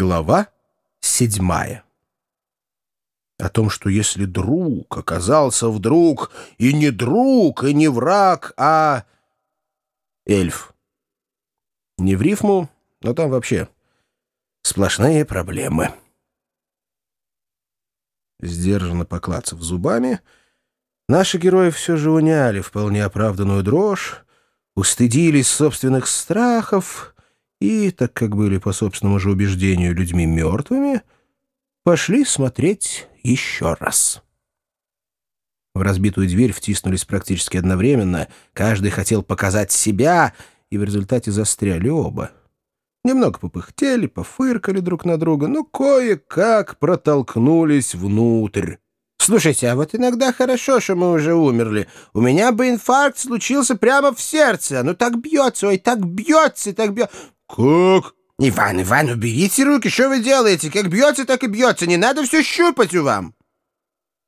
Глава седьмая. О том, что если друг оказался вдруг и не друг, и не враг, а эльф. Не в рифму, но там вообще сплошные проблемы. Сдержанно поклацав зубами, наши герои все же уняли вполне оправданную дрожь, устыдились собственных страхов и, так как были по собственному же убеждению людьми мертвыми, пошли смотреть еще раз. В разбитую дверь втиснулись практически одновременно, каждый хотел показать себя, и в результате застряли оба. Немного попыхтели, пофыркали друг на друга, но кое-как протолкнулись внутрь. «Слушайте, а вот иногда хорошо, что мы уже умерли. У меня бы инфаркт случился прямо в сердце. Оно так бьется, ой, так бьется, так бьется. «Как?» «Иван, Иван, уберите руки, что вы делаете? Как бьется, так и бьется. Не надо все щупать у вам!»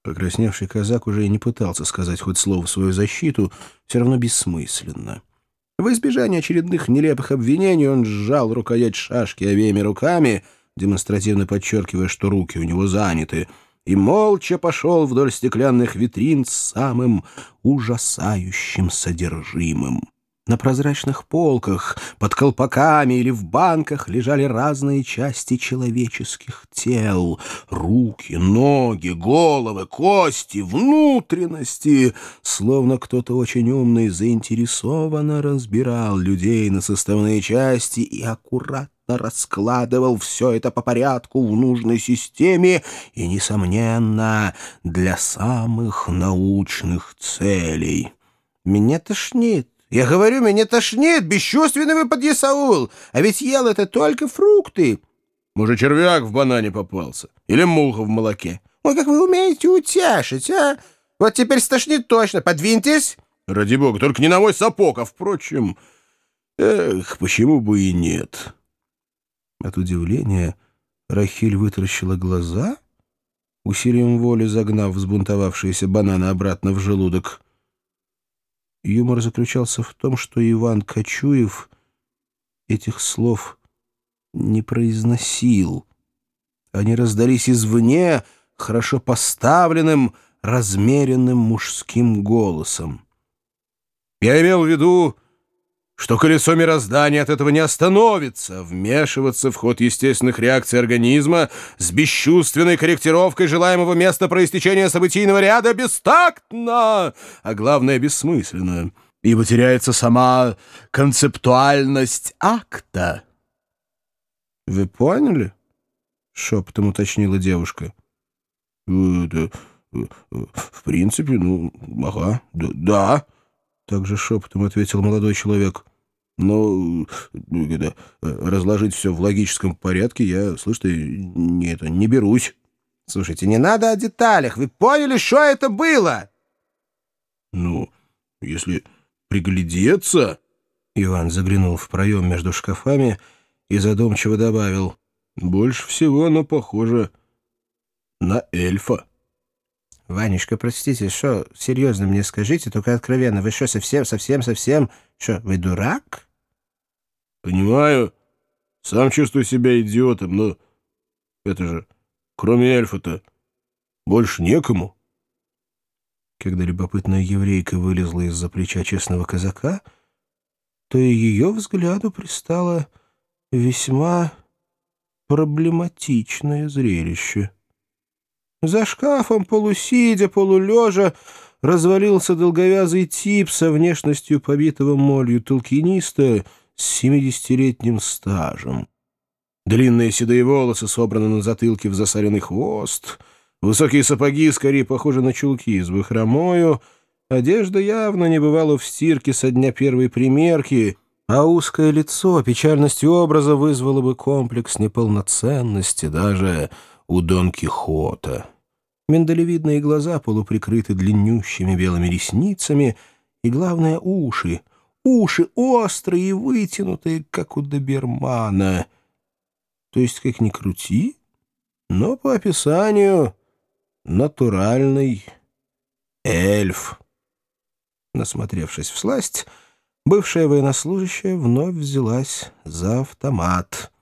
Покрасневший казак уже и не пытался сказать хоть слово в свою защиту, все равно бессмысленно. В избежание очередных нелепых обвинений он сжал рукоять шашки обеими руками, демонстративно подчеркивая, что руки у него заняты, и молча пошел вдоль стеклянных витрин с самым ужасающим содержимым. На прозрачных полках, под колпаками или в банках лежали разные части человеческих тел. Руки, ноги, головы, кости, внутренности. Словно кто-то очень умный заинтересованно разбирал людей на составные части и аккуратно раскладывал все это по порядку в нужной системе и, несомненно, для самых научных целей. «Меня тошнит», я говорю, меня тошнит, бесчувственный вы подъясаул, а ведь ел это только фрукты. Может, червяк в банане попался? Или муха в молоке? Ой, как вы умеете утяшить, а? Вот теперь стошнит точно. Подвиньтесь. Ради бога, только не на мой сапог, а, впрочем... Эх, почему бы и нет? От удивления Рахиль вытаращила глаза, усилием воли загнав взбунтовавшиеся бананы обратно в желудок — Юмор заключался в том, что Иван Кочуев этих слов не произносил. Они раздались извне хорошо поставленным, размеренным мужским голосом. «Я имел в виду что колесо мироздания от этого не остановится, вмешиваться в ход естественных реакций организма с бесчувственной корректировкой желаемого места проистечения событийного ряда бестактно, а главное бессмысленно, ибо теряется сама концептуальность акта. «Вы поняли?» — шепотом уточнила девушка. «Э, «Да, э, в принципе, ну, ага, да, да», — также шепотом ответил молодой человек. Но это, разложить все в логическом порядке я, слышь, ты, не, это, не берусь. Слушайте, не надо о деталях. Вы поняли, что это было? Ну, если приглядеться... Иван заглянул в проем между шкафами и задумчиво добавил. Больше всего оно похоже на эльфа. Ванечка, простите, что, серьезно мне скажите, только откровенно, вы что, совсем, совсем, совсем, что, вы дурак? Понимаю, сам чувствую себя идиотом, но это же, кроме эльфа-то, больше некому. Когда любопытная еврейка вылезла из-за плеча честного казака, то и ее взгляду пристало весьма проблематичное зрелище. За шкафом, полусидя, полулежа, развалился долговязый тип со внешностью побитого молью толкиниста с семидесятилетним стажем. Длинные седые волосы собраны на затылке в засаленный хвост, высокие сапоги скорее похожи на чулки с бахромою, одежда явно не бывала в стирке со дня первой примерки, а узкое лицо печальностью образа вызвало бы комплекс неполноценности даже у Дон Кихота. Миндалевидные глаза полуприкрыты длиннющими белыми ресницами, и, главное, уши. Уши острые и вытянутые, как у добермана. То есть, как ни крути, но по описанию натуральный эльф. Насмотревшись в сласть, бывшая военнослужащая вновь взялась за автомат.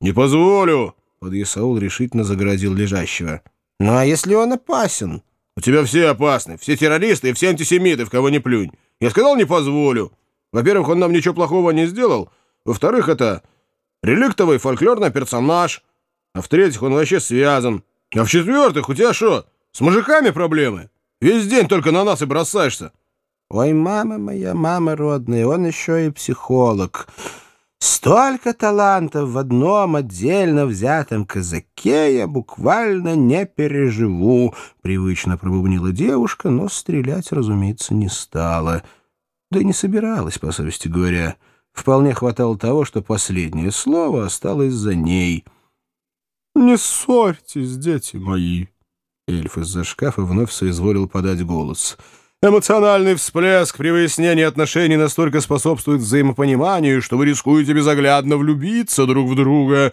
«Не позволю!» Подъясаул решительно загородил лежащего. «Ну а если он опасен?» «У тебя все опасны. Все террористы и все антисемиты, в кого не плюнь. Я сказал, не позволю. Во-первых, он нам ничего плохого не сделал. Во-вторых, это реликтовый фольклорный персонаж. А в-третьих, он вообще связан. А в-четвертых, у тебя что, с мужиками проблемы? Весь день только на нас и бросаешься». «Ой, мама моя, мама родная, он еще и психолог». Столько талантов в одном отдельно взятом казаке я буквально не переживу, — привычно пробубнила девушка, но стрелять, разумеется, не стала. Да и не собиралась, по совести говоря. Вполне хватало того, что последнее слово осталось за ней. «Не ссорьтесь, дети мои!» Эльф из-за шкафа вновь соизволил подать голос — Эмоциональный всплеск при выяснении отношений настолько способствует взаимопониманию, что вы рискуете безоглядно влюбиться друг в друга.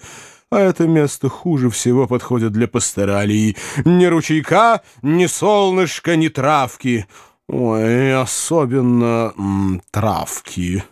А это место хуже всего подходит для пасторалий. Ни ручейка, ни солнышка, ни травки. Ой, особенно м, травки».